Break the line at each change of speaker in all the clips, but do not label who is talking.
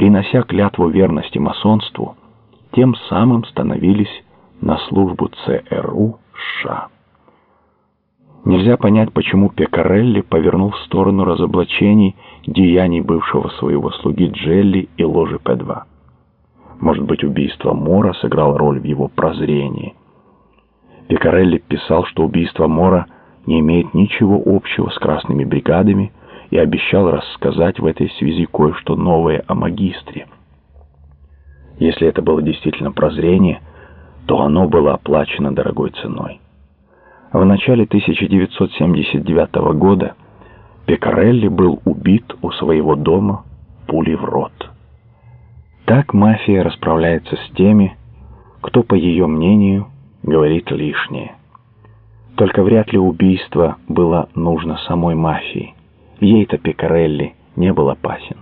принося клятву верности масонству, тем самым становились на службу ЦРУ США. Нельзя понять, почему Пекарелли повернул в сторону разоблачений деяний бывшего своего слуги Джелли и ложи П-2. Может быть, убийство Мора сыграло роль в его прозрении. Пекарелли писал, что убийство Мора не имеет ничего общего с красными бригадами и обещал рассказать в этой связи кое-что новое о магистре. Если это было действительно прозрение, то оно было оплачено дорогой ценой. В начале 1979 года Пекарелли был убит у своего дома пулей в рот. Так мафия расправляется с теми, кто, по ее мнению, говорит лишнее. Только вряд ли убийство было нужно самой мафии. Ей-то Пекарелли не был опасен.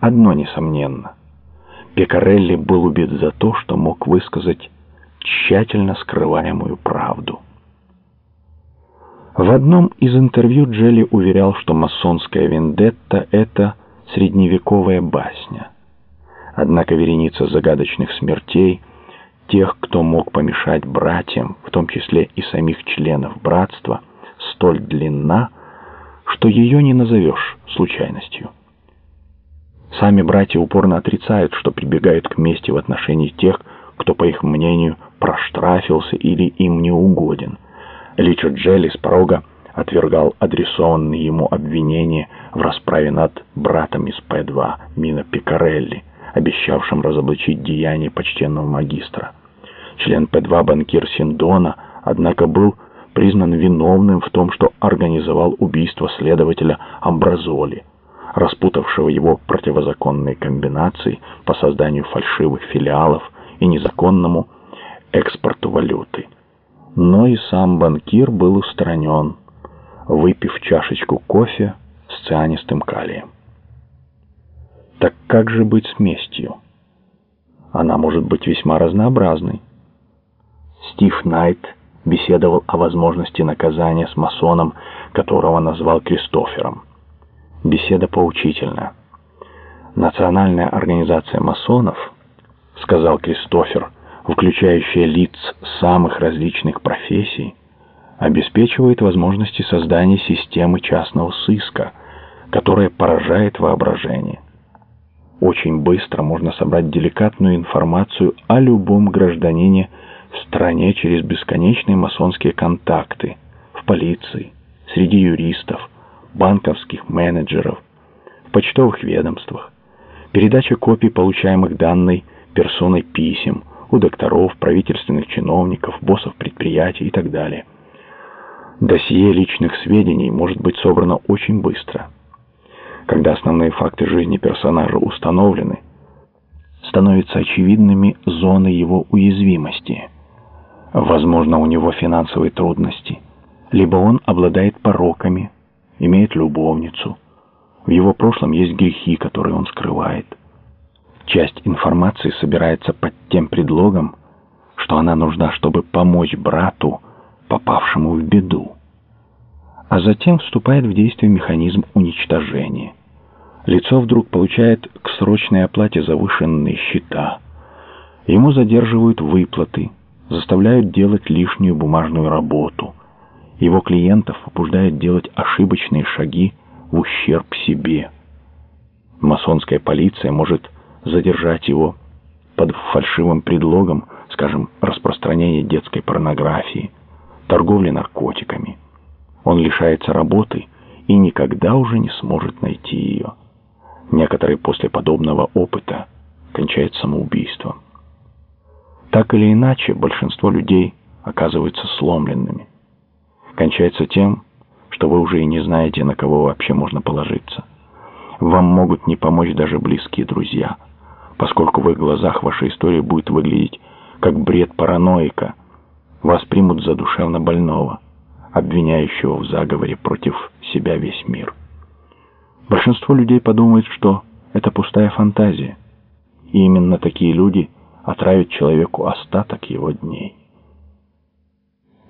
Одно несомненно. Пекарелли был убит за то, что мог высказать тщательно скрываемую правду. В одном из интервью Джелли уверял, что масонская вендетта — это средневековая басня. Однако вереница загадочных смертей, тех, кто мог помешать братьям, в том числе и самих членов братства, столь длинна, что ее не назовешь случайностью. Сами братья упорно отрицают, что прибегают к мести в отношении тех, кто, по их мнению, проштрафился или им не угоден — Личо Джелли с порога отвергал адресованные ему обвинения в расправе над братом из П-2 Мина Пикарелли, обещавшим разоблачить деяния почтенного магистра. Член П-2 банкир Синдона, однако, был признан виновным в том, что организовал убийство следователя Амбразоли, распутавшего его противозаконные комбинации по созданию фальшивых филиалов и незаконному экспорту валюты но и сам банкир был устранен, выпив чашечку кофе с цианистым калием. Так как же быть с местью? Она может быть весьма разнообразной. Стив Найт беседовал о возможности наказания с масоном, которого назвал Кристофером. Беседа поучительная. Национальная организация масонов, сказал Кристофер, — включающая лиц самых различных профессий, обеспечивает возможности создания системы частного сыска, которая поражает воображение. Очень быстро можно собрать деликатную информацию о любом гражданине стране через бесконечные масонские контакты в полиции, среди юристов, банковских менеджеров, в почтовых ведомствах, передача копий получаемых данной персоной писем – у докторов, правительственных чиновников, боссов предприятий и так далее. Досье личных сведений может быть собрано очень быстро. Когда основные факты жизни персонажа установлены, становятся очевидными зоны его уязвимости. Возможно, у него финансовые трудности, либо он обладает пороками, имеет любовницу. В его прошлом есть грехи, которые он скрывает. Часть информации собирается под тем предлогом, что она нужна, чтобы помочь брату, попавшему в беду. А затем вступает в действие механизм уничтожения. Лицо вдруг получает к срочной оплате завышенные счета. Ему задерживают выплаты, заставляют делать лишнюю бумажную работу. Его клиентов побуждают делать ошибочные шаги в ущерб себе. Масонская полиция может задержать его под фальшивым предлогом, скажем, распространения детской порнографии, торговли наркотиками. Он лишается работы и никогда уже не сможет найти ее. Некоторые после подобного опыта кончают самоубийством. Так или иначе, большинство людей оказываются сломленными. Кончается тем, что вы уже и не знаете, на кого вообще можно положиться. Вам могут не помочь даже близкие друзья – поскольку в их глазах ваша история будет выглядеть как бред параноика. Вас примут за душевно больного, обвиняющего в заговоре против себя весь мир. Большинство людей подумает, что это пустая фантазия, и именно такие люди отравят человеку остаток его дней.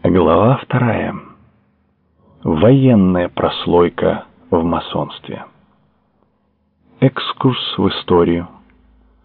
Глава вторая. Военная прослойка в масонстве. Экскурс в историю